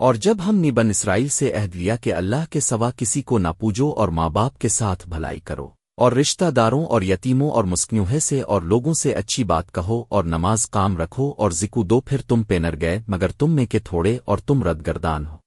اور جب ہم نے بن اسرائیل سے عہد لیا کہ اللہ کے سوا کسی کو نہ پوجو اور ماں باپ کے ساتھ بھلائی کرو، اور رشتہ داروں اور یتیموں اور مسکنوہے سے اور لوگوں سے اچھی بات کہو اور نماز کام رکھو اور ذکو دو پھر تم پینر گئے مگر تم میں کے تھوڑے اور تم رد گردان ہو۔